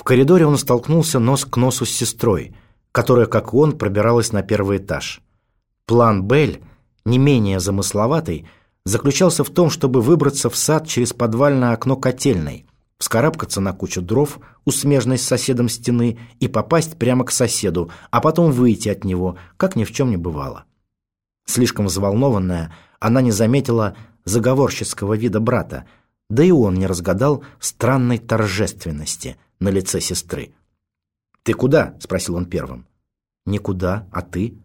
В коридоре он столкнулся нос к носу с сестрой, которая, как и он, пробиралась на первый этаж. План Бель, не менее замысловатый, заключался в том, чтобы выбраться в сад через подвальное окно котельной, вскарабкаться на кучу дров у смежной с соседом стены и попасть прямо к соседу, а потом выйти от него, как ни в чем не бывало. Слишком взволнованная, она не заметила заговорщицкого вида брата, да и он не разгадал странной торжественности на лице сестры. «Ты куда?» — спросил он первым. «Никуда, а ты?»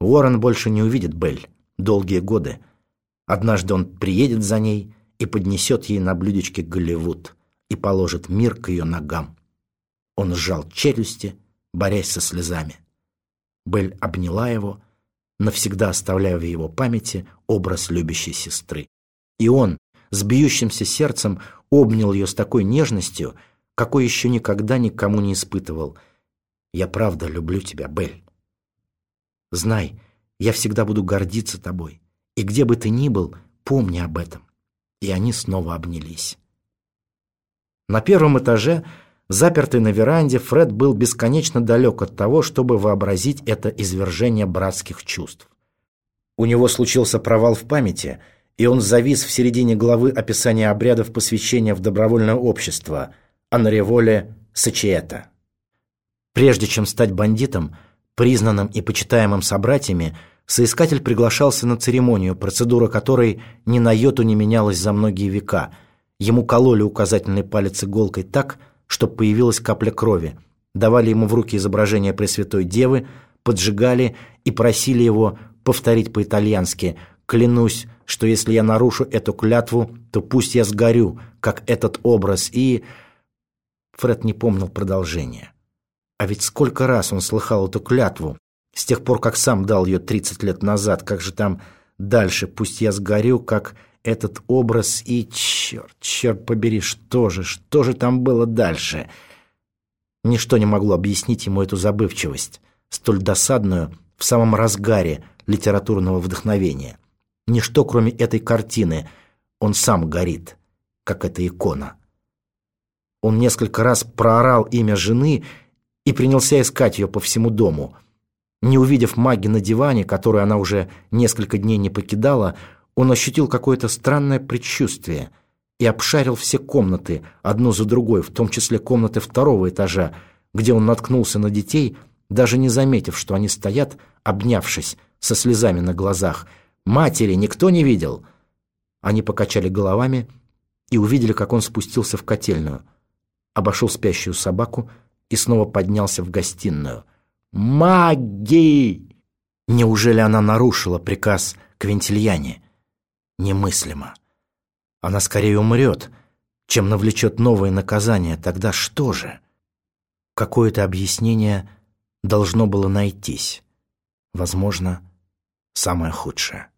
Уоррен больше не увидит Белль долгие годы. Однажды он приедет за ней и поднесет ей на блюдечке Голливуд и положит мир к ее ногам. Он сжал челюсти, борясь со слезами. Белль обняла его, навсегда оставляя в его памяти образ любящей сестры. И он, с бьющимся сердцем, обнял ее с такой нежностью, какой еще никогда никому не испытывал. «Я правда люблю тебя, Белль. Знай, я всегда буду гордиться тобой, и где бы ты ни был, помни об этом». И они снова обнялись. На первом этаже, запертый на веранде, Фред был бесконечно далек от того, чтобы вообразить это извержение братских чувств. У него случился провал в памяти, и он завис в середине главы описания обрядов посвящения в добровольное общество – Анареволе Сачиэта. Прежде чем стать бандитом, признанным и почитаемым собратьями, соискатель приглашался на церемонию, процедура которой ни на йоту не менялась за многие века. Ему кололи указательный палец иголкой так, чтобы появилась капля крови, давали ему в руки изображение Пресвятой Девы, поджигали и просили его повторить по-итальянски «Клянусь, что если я нарушу эту клятву, то пусть я сгорю, как этот образ, и...» Фред не помнил продолжения. А ведь сколько раз он слыхал эту клятву, с тех пор, как сам дал ее 30 лет назад, как же там дальше, пусть я сгорю, как этот образ и... Черт, черт побери, что же, что же там было дальше? Ничто не могло объяснить ему эту забывчивость, столь досадную в самом разгаре литературного вдохновения. Ничто, кроме этой картины, он сам горит, как эта икона. Он несколько раз проорал имя жены и принялся искать ее по всему дому. Не увидев маги на диване, которую она уже несколько дней не покидала, он ощутил какое-то странное предчувствие и обшарил все комнаты, одну за другой, в том числе комнаты второго этажа, где он наткнулся на детей, даже не заметив, что они стоят, обнявшись, со слезами на глазах. «Матери никто не видел?» Они покачали головами и увидели, как он спустился в котельную – обошел спящую собаку и снова поднялся в гостиную. «Маги!» Неужели она нарушила приказ Квинтильяне? Немыслимо. Она скорее умрет, чем навлечет новое наказание. Тогда что же? Какое-то объяснение должно было найтись. Возможно, самое худшее.